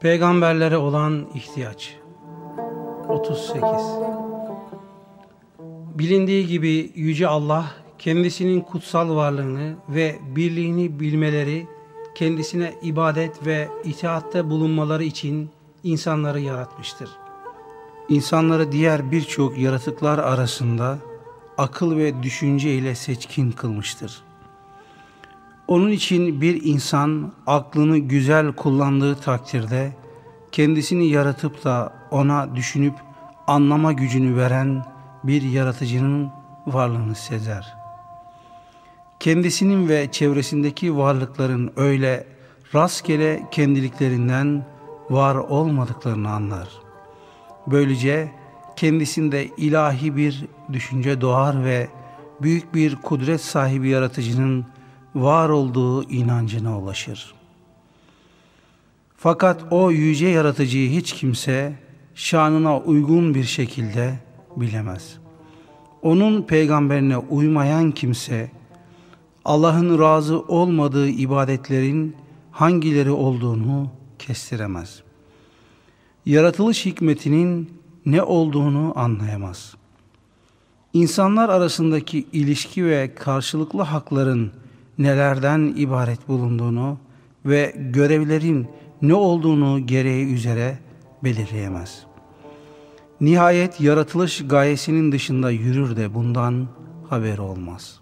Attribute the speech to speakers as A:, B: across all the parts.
A: Peygamberlere olan ihtiyaç 38 Bilindiği gibi Yüce Allah kendisinin kutsal varlığını ve birliğini bilmeleri, kendisine ibadet ve itaatte bulunmaları için insanları yaratmıştır. İnsanları diğer birçok yaratıklar arasında akıl ve düşünce ile seçkin kılmıştır. Onun için bir insan aklını güzel kullandığı takdirde kendisini yaratıp da ona düşünüp anlama gücünü veren bir yaratıcının varlığını sezer. Kendisinin ve çevresindeki varlıkların öyle rastgele kendiliklerinden var olmadıklarını anlar. Böylece kendisinde ilahi bir düşünce doğar ve büyük bir kudret sahibi yaratıcının var olduğu inancına ulaşır. Fakat o yüce yaratıcıyı hiç kimse şanına uygun bir şekilde bilemez. Onun peygamberine uymayan kimse Allah'ın razı olmadığı ibadetlerin hangileri olduğunu kestiremez. Yaratılış hikmetinin ne olduğunu anlayamaz. İnsanlar arasındaki ilişki ve karşılıklı hakların nelerden ibaret bulunduğunu ve görevlerin ne olduğunu gereği üzere belirleyemez. Nihayet yaratılış gayesinin dışında yürür de bundan haberi olmaz.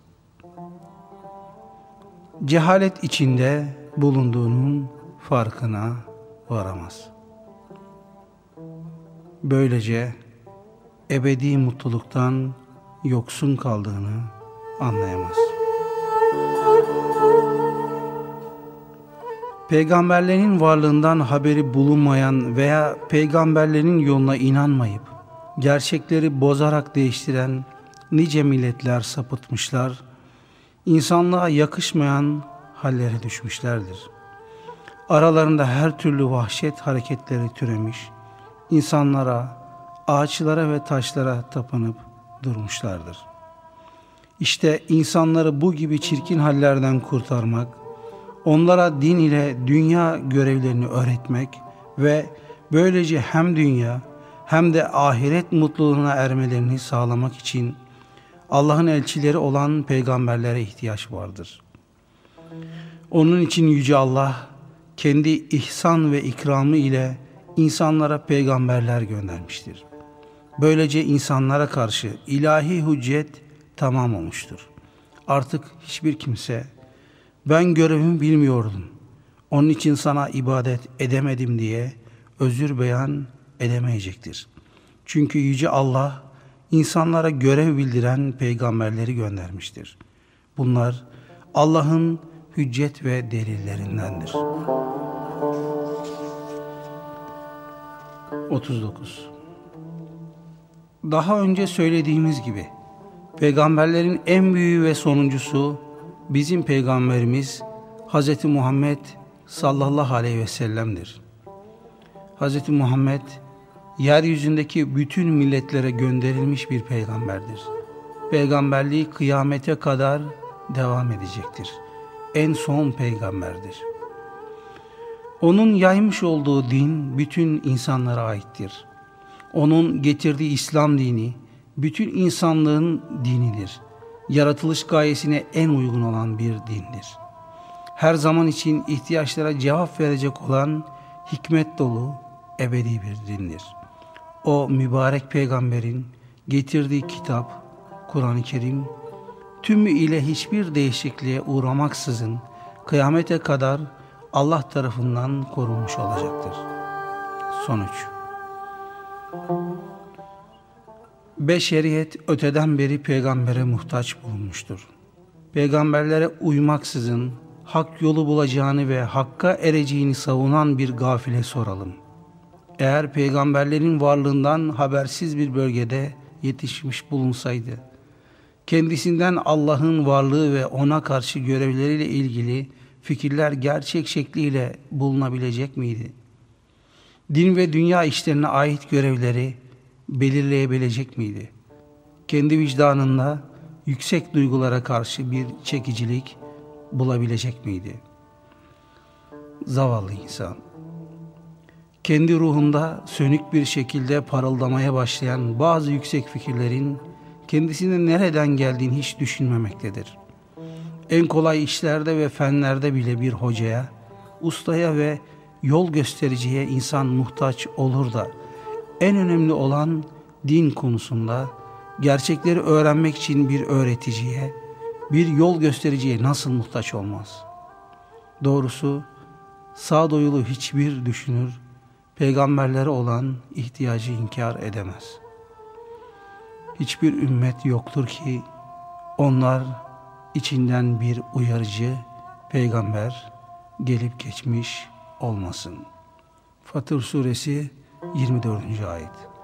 A: Cehalet içinde bulunduğunun farkına varamaz. Böylece ebedi mutluluktan yoksun kaldığını anlayamaz. Peygamberlerin varlığından haberi bulunmayan veya peygamberlerin yoluna inanmayıp gerçekleri bozarak değiştiren nice milletler sapıtmışlar, insanlığa yakışmayan hallere düşmüşlerdir. Aralarında her türlü vahşet hareketleri türemiş, insanlara, ağaçlara ve taşlara tapınıp durmuşlardır. İşte insanları bu gibi çirkin hallerden kurtarmak, onlara din ile dünya görevlerini öğretmek ve böylece hem dünya hem de ahiret mutluluğuna ermelerini sağlamak için Allah'ın elçileri olan peygamberlere ihtiyaç vardır. Onun için Yüce Allah kendi ihsan ve ikramı ile insanlara peygamberler göndermiştir. Böylece insanlara karşı ilahi hüccet tamam olmuştur. Artık hiçbir kimse ben görevimi bilmiyordum. Onun için sana ibadet edemedim diye özür beyan edemeyecektir. Çünkü Yüce Allah insanlara görev bildiren peygamberleri göndermiştir. Bunlar Allah'ın hüccet ve delillerindendir. 39 Daha önce söylediğimiz gibi peygamberlerin en büyüğü ve sonuncusu bizim peygamberimiz Hz. Muhammed sallallahu aleyhi ve sellem'dir. Hz. Muhammed yeryüzündeki bütün milletlere gönderilmiş bir peygamberdir. Peygamberliği kıyamete kadar devam edecektir. En son peygamberdir. Onun yaymış olduğu din bütün insanlara aittir. Onun getirdiği İslam dini bütün insanlığın dinidir. Yaratılış gayesine en uygun olan bir dindir. Her zaman için ihtiyaçlara cevap verecek olan hikmet dolu ebedi bir dindir. O mübarek peygamberin getirdiği kitap, Kur'an-ı Kerim, tümü ile hiçbir değişikliğe uğramaksızın kıyamete kadar Allah tarafından korunmuş olacaktır. Sonuç Beşeriyet öteden beri peygambere muhtaç bulunmuştur. Peygamberlere uymaksızın hak yolu bulacağını ve hakka ereceğini savunan bir gafile soralım. Eğer peygamberlerin varlığından habersiz bir bölgede yetişmiş bulunsaydı, kendisinden Allah'ın varlığı ve ona karşı görevleriyle ilgili fikirler gerçek şekliyle bulunabilecek miydi? Din ve dünya işlerine ait görevleri belirleyebilecek miydi? Kendi vicdanında yüksek duygulara karşı bir çekicilik bulabilecek miydi? Zavallı insan. kendi ruhunda sönük bir şekilde parıldamaya başlayan bazı yüksek fikirlerin kendisine nereden geldiğini hiç düşünmemektedir. En kolay işlerde ve fenlerde bile bir hocaya, ustaya ve yol göstericiye insan muhtaç olur da en önemli olan din konusunda gerçekleri öğrenmek için bir öğreticiye, bir yol göstericiye nasıl muhtaç olmaz? Doğrusu sağdoyulu hiçbir düşünür peygamberlere olan ihtiyacı inkar edemez. Hiçbir ümmet yoktur ki onlar içinden bir uyarıcı peygamber gelip geçmiş olmasın. Fatır suresi 24. ayet.